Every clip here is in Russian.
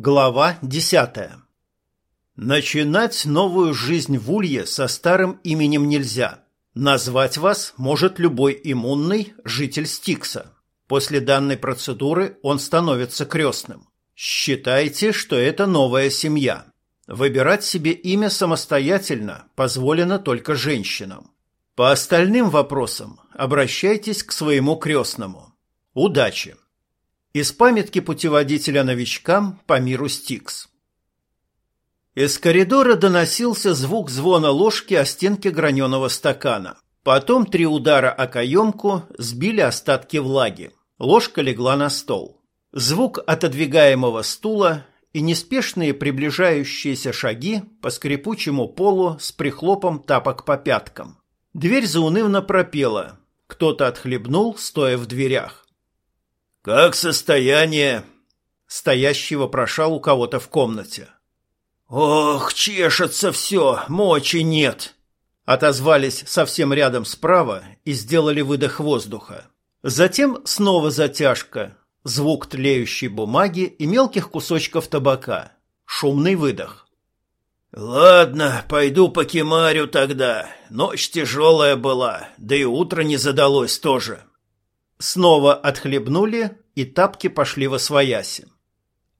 Глава десятая. Начинать новую жизнь в Улье со старым именем нельзя. Назвать вас может любой иммунный житель Стикса. После данной процедуры он становится крестным. Считайте, что это новая семья. Выбирать себе имя самостоятельно позволено только женщинам. По остальным вопросам обращайтесь к своему крестному. Удачи! Из памятки путеводителя новичкам по миру Стикс. Из коридора доносился звук звона ложки о стенке граненого стакана. Потом три удара о каемку сбили остатки влаги. Ложка легла на стол. Звук отодвигаемого стула и неспешные приближающиеся шаги по скрипучему полу с прихлопом тапок по пяткам. Дверь заунывно пропела. Кто-то отхлебнул, стоя в дверях. «Как состояние?» Стоящего прошал у кого-то в комнате. «Ох, чешется все, мочи нет!» Отозвались совсем рядом справа и сделали выдох воздуха. Затем снова затяжка, звук тлеющей бумаги и мелких кусочков табака. Шумный выдох. «Ладно, пойду по кемарю тогда. Ночь тяжелая была, да и утро не задалось тоже». Снова отхлебнули, и тапки пошли во свояси.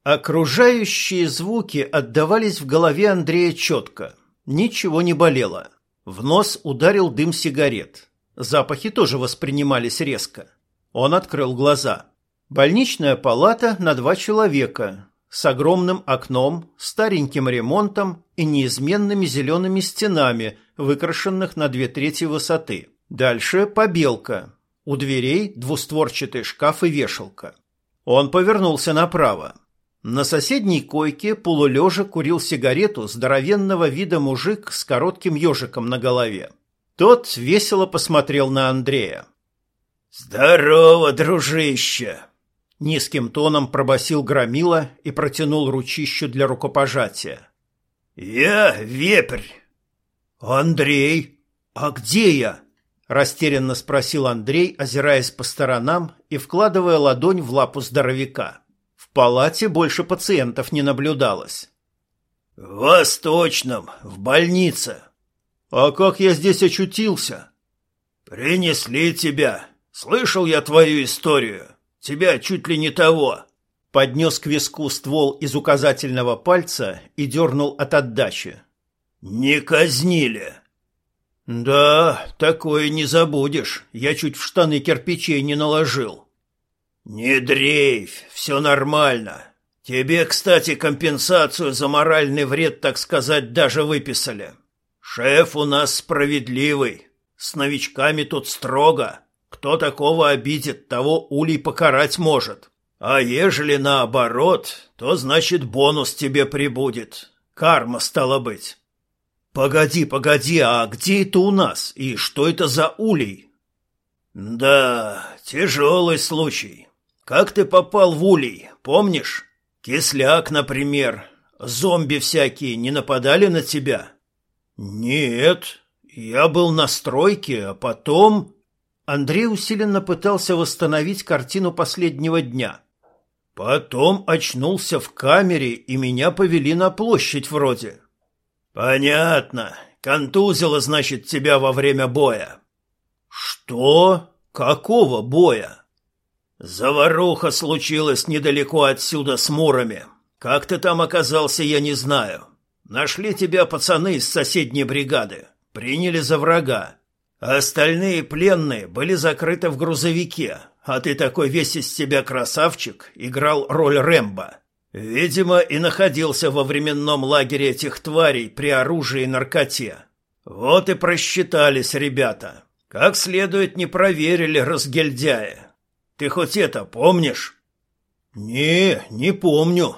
Окружающие звуки отдавались в голове Андрея четко. Ничего не болело. В нос ударил дым сигарет. Запахи тоже воспринимались резко. Он открыл глаза. Больничная палата на два человека, с огромным окном, стареньким ремонтом и неизменными зелеными стенами, выкрашенных на две трети высоты. Дальше побелка, у дверей двустворчатый шкаф и вешалка. Он повернулся направо. На соседней койке полулежа курил сигарету здоровенного вида мужик с коротким ежиком на голове. Тот весело посмотрел на Андрея. «Здорово, дружище!» Низким тоном пробасил Громила и протянул ручищу для рукопожатия. «Я вепрь!» «Андрей, а где я?» Растерянно спросил Андрей, озираясь по сторонам и вкладывая ладонь в лапу здоровяка. В палате больше пациентов не наблюдалось. «В Восточном, в больнице». «А как я здесь очутился?» «Принесли тебя. Слышал я твою историю. Тебя чуть ли не того». Поднес к виску ствол из указательного пальца и дернул от отдачи. «Не казнили». «Да, такое не забудешь. Я чуть в штаны кирпичей не наложил». «Не дрейфь, все нормально. Тебе, кстати, компенсацию за моральный вред, так сказать, даже выписали. Шеф у нас справедливый. С новичками тут строго. Кто такого обидит, того улей покарать может. А ежели наоборот, то значит бонус тебе прибудет. Карма стала быть». «Погоди, погоди, а где это у нас? И что это за улей?» «Да, тяжелый случай. Как ты попал в улей, помнишь? Кисляк, например. Зомби всякие не нападали на тебя?» «Нет, я был на стройке, а потом...» Андрей усиленно пытался восстановить картину последнего дня. «Потом очнулся в камере, и меня повели на площадь вроде». «Понятно. Контузило, значит, тебя во время боя». «Что? Какого боя?» «Заваруха случилась недалеко отсюда с Мурами. Как ты там оказался, я не знаю. Нашли тебя пацаны из соседней бригады. Приняли за врага. Остальные пленные были закрыты в грузовике, а ты такой весь из себя красавчик играл роль Рэмбо. Видимо, и находился во временном лагере этих тварей при оружии и наркоте. Вот и просчитались ребята. Как следует не проверили разгильдяя. Ты хоть это помнишь? Не, не помню.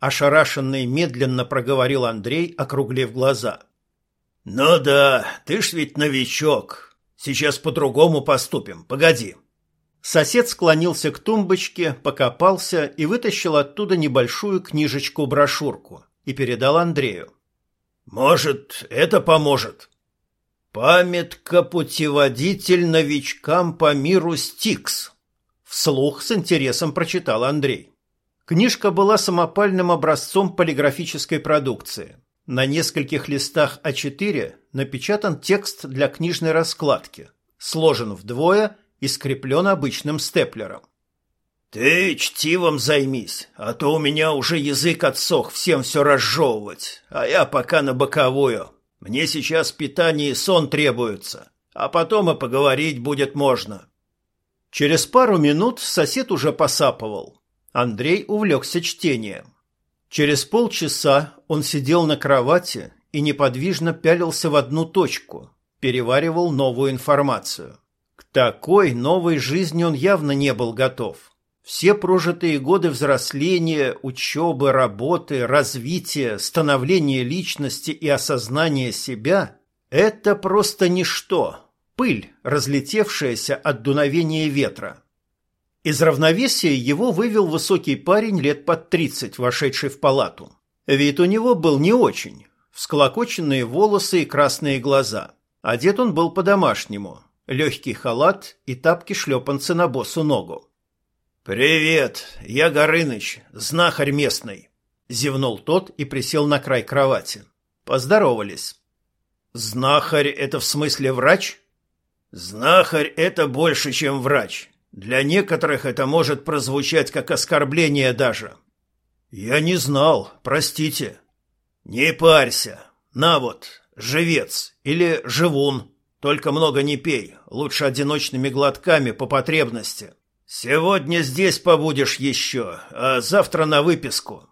Ошарашенный медленно проговорил Андрей, округлив глаза. Ну да, ты ж ведь новичок. Сейчас по-другому поступим. Погоди. Сосед склонился к тумбочке, покопался и вытащил оттуда небольшую книжечку-брошюрку и передал Андрею. «Может, это поможет?» «Памятка-путеводитель новичкам по миру Стикс», — вслух с интересом прочитал Андрей. Книжка была самопальным образцом полиграфической продукции. На нескольких листах А4 напечатан текст для книжной раскладки, сложен вдвое и скреплен обычным степлером. «Ты чтивом займись, а то у меня уже язык отсох всем все разжевывать, а я пока на боковую. Мне сейчас питание и сон требуются, а потом и поговорить будет можно». Через пару минут сосед уже посапывал. Андрей увлекся чтением. Через полчаса он сидел на кровати и неподвижно пялился в одну точку, переваривал новую информацию. К такой новой жизни он явно не был готов. Все прожитые годы взросления, учебы, работы, развития, становления личности и осознания себя – это просто ничто, пыль, разлетевшаяся от дуновения ветра. Из равновесия его вывел высокий парень лет под тридцать, вошедший в палату. Вид у него был не очень. Всклокоченные волосы и красные глаза. Одет он был по-домашнему. Легкий халат и тапки-шлепанцы на босу ногу. «Привет, я Горыныч, знахарь местный», — зевнул тот и присел на край кровати. Поздоровались. «Знахарь — это в смысле врач?» «Знахарь — это больше, чем врач. Для некоторых это может прозвучать как оскорбление даже». «Я не знал, простите». «Не парься. На вот, живец или живун. Только много не пей, лучше одиночными глотками по потребности». «Сегодня здесь побудешь еще, а завтра на выписку».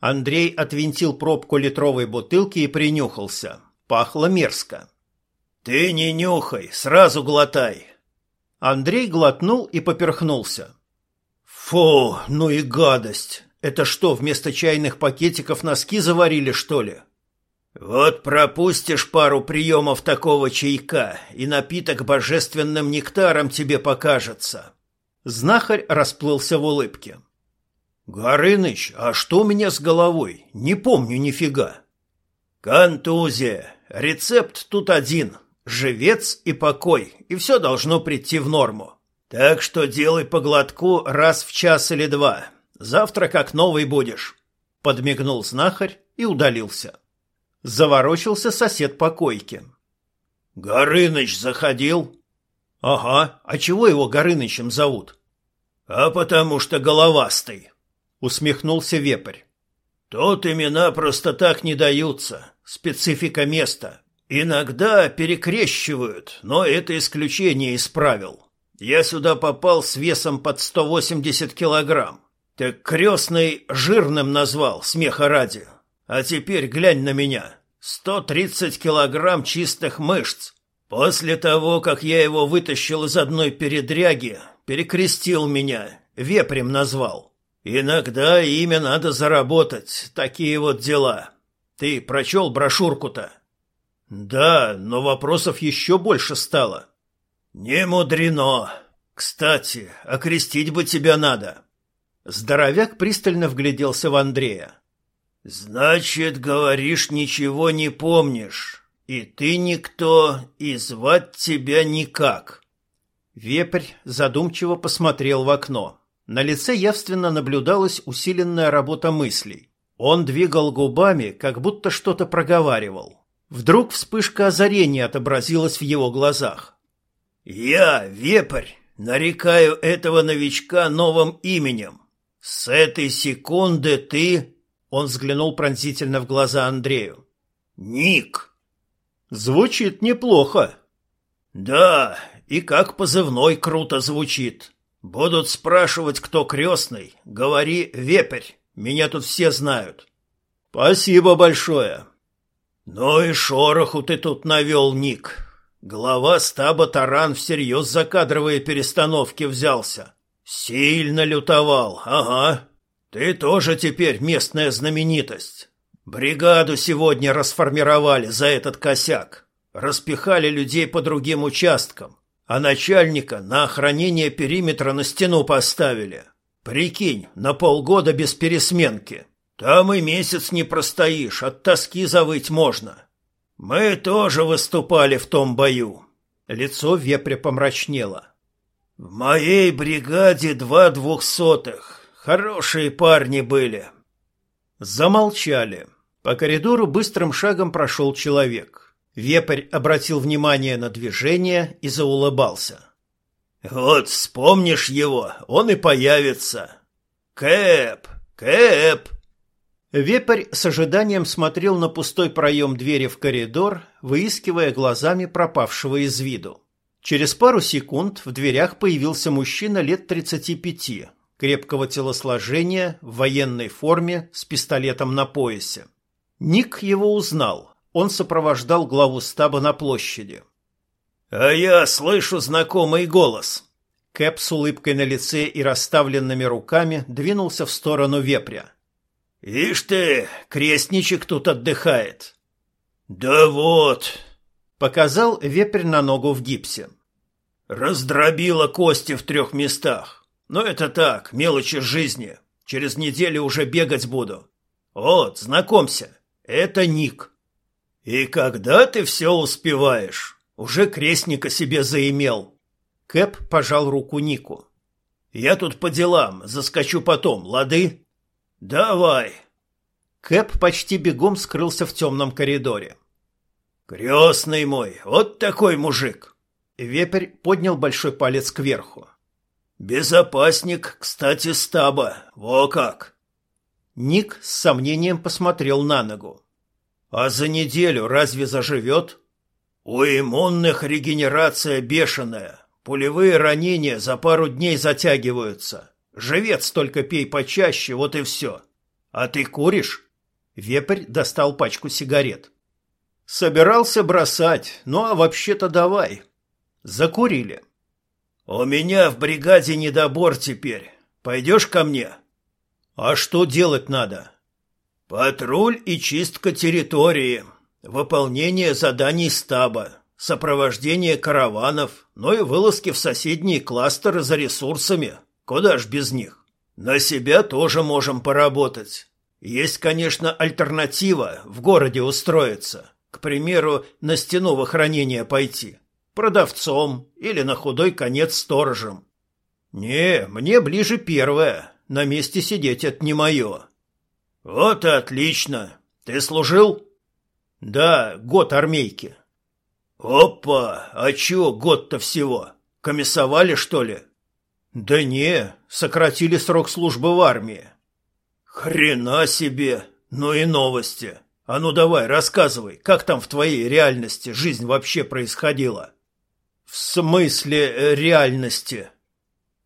Андрей отвинтил пробку литровой бутылки и принюхался. Пахло мерзко. «Ты не нюхай, сразу глотай». Андрей глотнул и поперхнулся. «Фу, ну и гадость! Это что, вместо чайных пакетиков носки заварили, что ли?» «Вот пропустишь пару приемов такого чайка, и напиток божественным нектаром тебе покажется». Знахарь расплылся в улыбке. «Горыныч, а что у меня с головой? Не помню нифига». «Контузия. Рецепт тут один. Живец и покой, и все должно прийти в норму. Так что делай по глотку раз в час или два. Завтра как новый будешь». Подмигнул знахарь и удалился. Заворочился сосед по койке. «Горыныч заходил?» «Ага, а чего его Горынычем зовут?» «А потому что головастый», — усмехнулся вепрь. «Тут имена просто так не даются, специфика места. Иногда перекрещивают, но это исключение из правил. Я сюда попал с весом под 180 килограмм. Так крестный жирным назвал, смеха ради. А теперь глянь на меня. 130 килограмм чистых мышц, После того, как я его вытащил из одной передряги, перекрестил меня, вепрем назвал. Иногда имя надо заработать, такие вот дела. Ты прочел брошюрку-то? Да, но вопросов еще больше стало. Не мудрено. Кстати, окрестить бы тебя надо. Здоровяк пристально вгляделся в Андрея. Значит, говоришь, ничего не помнишь. «И ты никто, и звать тебя никак». Вепрь задумчиво посмотрел в окно. На лице явственно наблюдалась усиленная работа мыслей. Он двигал губами, как будто что-то проговаривал. Вдруг вспышка озарения отобразилась в его глазах. «Я, Вепрь, нарекаю этого новичка новым именем. С этой секунды ты...» Он взглянул пронзительно в глаза Андрею. «Ник!» Звучит неплохо. Да, и как позывной круто звучит. Будут спрашивать, кто крестный. Говори «Вепрь». Меня тут все знают. Спасибо большое. Ну и шороху ты тут навел, Ник. Глава стаба Таран всерьез за кадровые перестановки взялся. Сильно лютовал, ага. Ты тоже теперь местная знаменитость. Бригаду сегодня расформировали за этот косяк. Распихали людей по другим участкам, а начальника на охранение периметра на стену поставили. Прикинь, на полгода без пересменки. Там и месяц не простоишь, от тоски завыть можно. Мы тоже выступали в том бою. Лицо вепря помрачнело. В моей бригаде два двухсотых. Хорошие парни были. Замолчали. По коридору быстрым шагом прошел человек. Вепрь обратил внимание на движение и заулыбался. «Вот вспомнишь его, он и появится. Кэп, Кэп!» Вепрь с ожиданием смотрел на пустой проем двери в коридор, выискивая глазами пропавшего из виду. Через пару секунд в дверях появился мужчина лет 35, крепкого телосложения, в военной форме, с пистолетом на поясе. Ник его узнал. Он сопровождал главу стаба на площади. «А я слышу знакомый голос». Кэп с улыбкой на лице и расставленными руками двинулся в сторону вепря. «Ишь ты, крестничек тут отдыхает». «Да вот», — показал вепрь на ногу в гипсе. «Раздробила кости в трех местах. Но это так, мелочи жизни. Через неделю уже бегать буду. Вот, знакомься, это Ник. И когда ты все успеваешь? Уже крестника себе заимел. Кэп пожал руку Нику. Я тут по делам, заскочу потом, лады? Давай. Кэп почти бегом скрылся в темном коридоре. Крестный мой, вот такой мужик. Вепрь поднял большой палец кверху. «Безопасник, кстати, стаба. Во как!» Ник с сомнением посмотрел на ногу. «А за неделю разве заживет?» «У иммунных регенерация бешеная. Пулевые ранения за пару дней затягиваются. Живец только пей почаще, вот и все. А ты куришь?» Вепрь достал пачку сигарет. «Собирался бросать, ну а вообще-то давай». Закурили. «У меня в бригаде недобор теперь. Пойдешь ко мне?» «А что делать надо?» «Патруль и чистка территории, выполнение заданий стаба, сопровождение караванов, ну и вылазки в соседние кластеры за ресурсами. Куда ж без них? На себя тоже можем поработать. Есть, конечно, альтернатива в городе устроиться. К примеру, на стену хранение пойти продавцом или на худой конец сторожем. Не, мне ближе первое. На месте сидеть это не мое. Вот и отлично. Ты служил? Да, год армейки. Опа, а чё год-то всего? Комиссовали, что ли? Да не, сократили срок службы в армии. Хрена себе, ну и новости. А ну давай, рассказывай, как там в твоей реальности жизнь вообще происходила? В смысле э, реальности?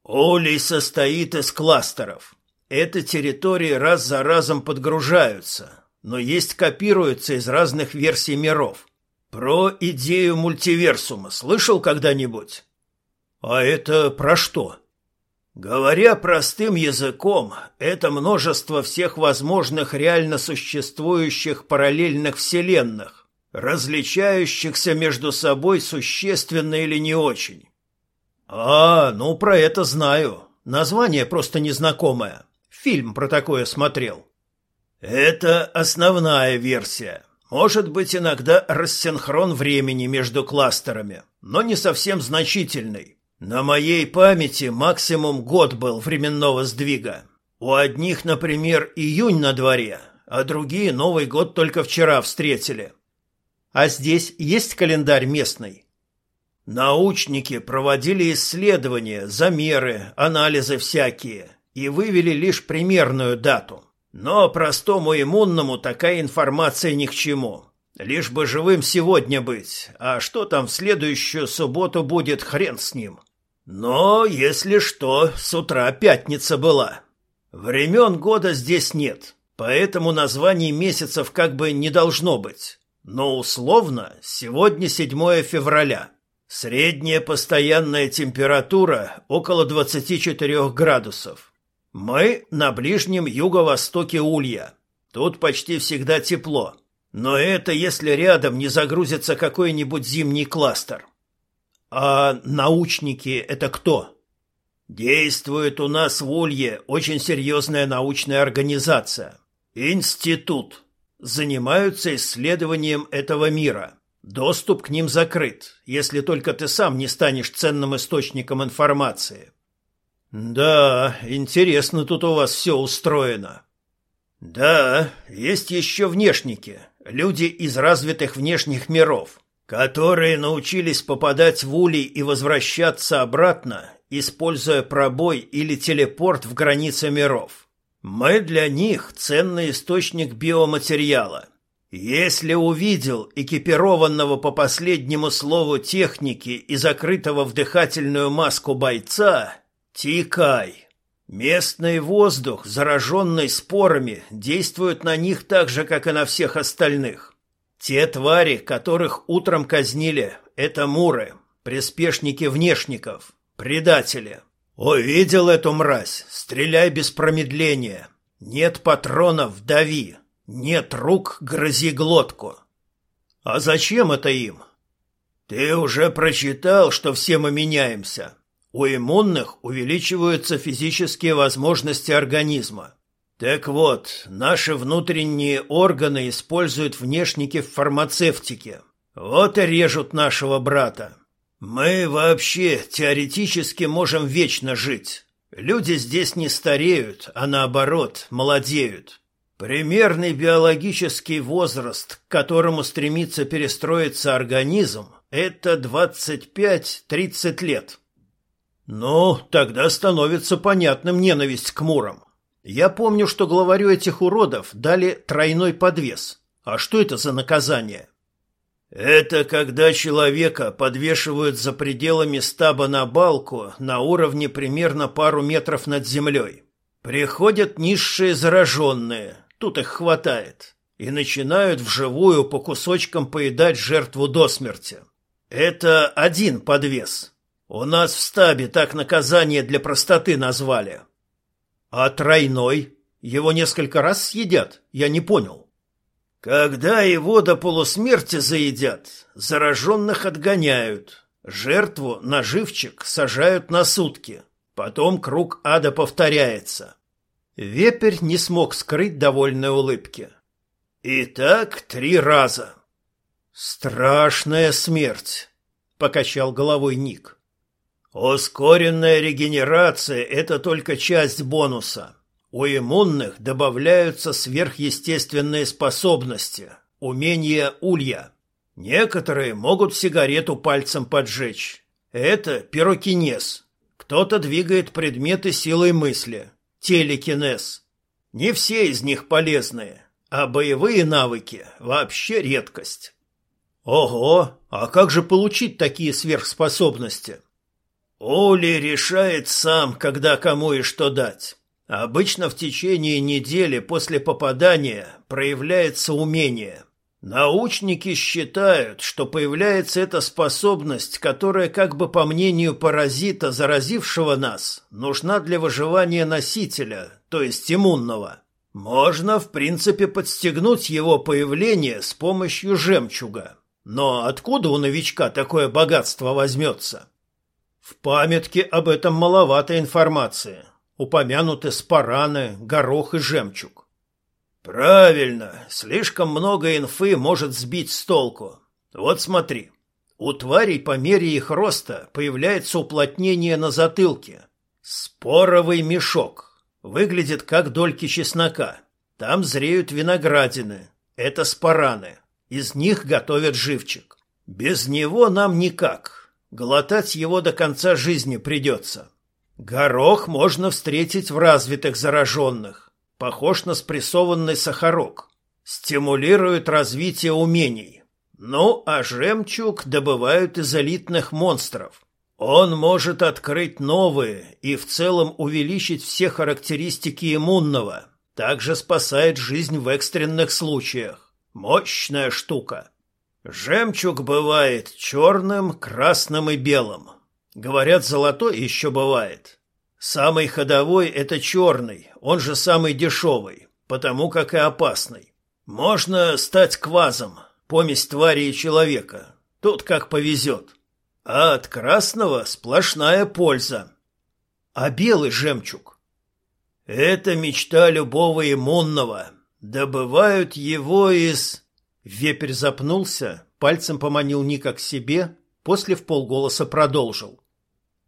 Олей состоит из кластеров. Эти территории раз за разом подгружаются, но есть копируются из разных версий миров. Про идею мультиверсума слышал когда-нибудь? А это про что? Говоря простым языком, это множество всех возможных реально существующих параллельных вселенных, различающихся между собой существенно или не очень. А, ну про это знаю. Название просто незнакомое. Фильм про такое смотрел. Это основная версия. Может быть иногда рассинхрон времени между кластерами, но не совсем значительный. На моей памяти максимум год был временного сдвига. У одних, например, июнь на дворе, а другие Новый год только вчера встретили. А здесь есть календарь местный? Научники проводили исследования, замеры, анализы всякие и вывели лишь примерную дату. Но простому иммунному такая информация ни к чему. Лишь бы живым сегодня быть, а что там в следующую субботу будет, хрен с ним. Но, если что, с утра пятница была. Времен года здесь нет, поэтому названий месяцев как бы не должно быть. Но условно сегодня 7 февраля. Средняя постоянная температура около 24 градусов. Мы на ближнем юго-востоке Улья. Тут почти всегда тепло. Но это если рядом не загрузится какой-нибудь зимний кластер. А научники это кто? Действует у нас в Улье очень серьезная научная организация. Институт занимаются исследованием этого мира. Доступ к ним закрыт, если только ты сам не станешь ценным источником информации. Да, интересно тут у вас все устроено. Да, есть еще внешники, люди из развитых внешних миров, которые научились попадать в улей и возвращаться обратно, используя пробой или телепорт в границы миров. Мы для них ценный источник биоматериала. Если увидел экипированного по последнему слову техники и закрытого в дыхательную маску бойца, тикай. Местный воздух, зараженный спорами, действует на них так же, как и на всех остальных. Те твари, которых утром казнили, это муры, приспешники внешников, предатели. Увидел эту мразь, стреляй без промедления. Нет патронов, дави. Нет рук, грози глотку. А зачем это им? Ты уже прочитал, что все мы меняемся. У иммунных увеличиваются физические возможности организма. Так вот, наши внутренние органы используют внешники в фармацевтике. Вот и режут нашего брата. Мы вообще теоретически можем вечно жить. Люди здесь не стареют, а наоборот, молодеют. Примерный биологический возраст, к которому стремится перестроиться организм, это 25-30 лет. Ну, тогда становится понятным ненависть к мурам. Я помню, что главарю этих уродов дали тройной подвес. А что это за наказание? Это когда человека подвешивают за пределами стаба на балку на уровне примерно пару метров над землей. Приходят низшие зараженные, Тут их хватает. И начинают вживую по кусочкам поедать жертву до смерти. Это один подвес. У нас в стабе так наказание для простоты назвали. А тройной? Его несколько раз съедят? Я не понял. Когда его до полусмерти заедят, зараженных отгоняют. Жертву, наживчик, сажают на сутки. Потом круг ада повторяется. Вепрь не смог скрыть довольной улыбки. «И так три раза». «Страшная смерть», — покачал головой Ник. «Ускоренная регенерация — это только часть бонуса. У иммунных добавляются сверхъестественные способности, умения улья. Некоторые могут сигарету пальцем поджечь. Это пирокинез. Кто-то двигает предметы силой мысли, телекинез. Не все из них полезные, а боевые навыки вообще редкость. Ого, а как же получить такие сверхспособности? Оли решает сам, когда кому и что дать. Обычно в течение недели после попадания проявляется умение – Научники считают, что появляется эта способность, которая, как бы по мнению паразита, заразившего нас, нужна для выживания носителя, то есть иммунного. Можно, в принципе, подстегнуть его появление с помощью жемчуга. Но откуда у новичка такое богатство возьмется? В памятке об этом маловато информации. Упомянуты спараны, горох и жемчуг. Правильно, слишком много инфы может сбить с толку. Вот смотри. У тварей по мере их роста появляется уплотнение на затылке. Споровый мешок. Выглядит как дольки чеснока. Там зреют виноградины. Это спараны. Из них готовят живчик. Без него нам никак. Глотать его до конца жизни придется. Горох можно встретить в развитых зараженных похож на спрессованный сахарок, стимулирует развитие умений. Ну, а жемчуг добывают из элитных монстров. Он может открыть новые и в целом увеличить все характеристики иммунного. Также спасает жизнь в экстренных случаях. Мощная штука. Жемчуг бывает черным, красным и белым. Говорят, золотой еще бывает. Самый ходовой – это черный, он же самый дешевый, потому как и опасный. Можно стать квазом, помесь твари и человека. Тут как повезет. А от красного сплошная польза. А белый жемчуг? Это мечта любого иммунного. Добывают его из... Вепрь запнулся, пальцем поманил Ника к себе, после в полголоса продолжил.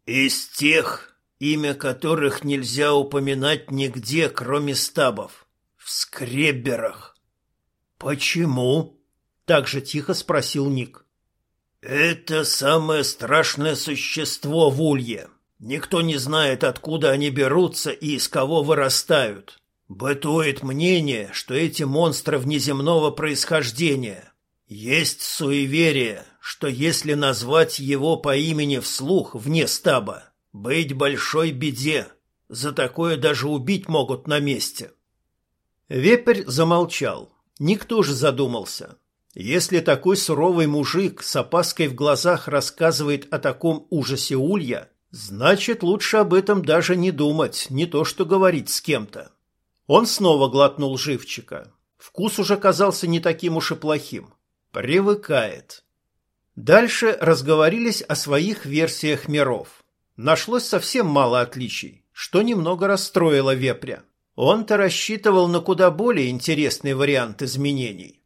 Из тех имя которых нельзя упоминать нигде, кроме стабов. В скребберах. Почему? Так же тихо спросил Ник. Это самое страшное существо в улье. Никто не знает, откуда они берутся и из кого вырастают. Бытует мнение, что эти монстры внеземного происхождения. Есть суеверие, что если назвать его по имени вслух вне стаба, быть большой беде. За такое даже убить могут на месте. Вепрь замолчал. Никто же задумался. Если такой суровый мужик с опаской в глазах рассказывает о таком ужасе улья, значит, лучше об этом даже не думать, не то что говорить с кем-то. Он снова глотнул живчика. Вкус уже казался не таким уж и плохим. Привыкает. Дальше разговорились о своих версиях миров. Нашлось совсем мало отличий, что немного расстроило вепря. Он-то рассчитывал на куда более интересный вариант изменений.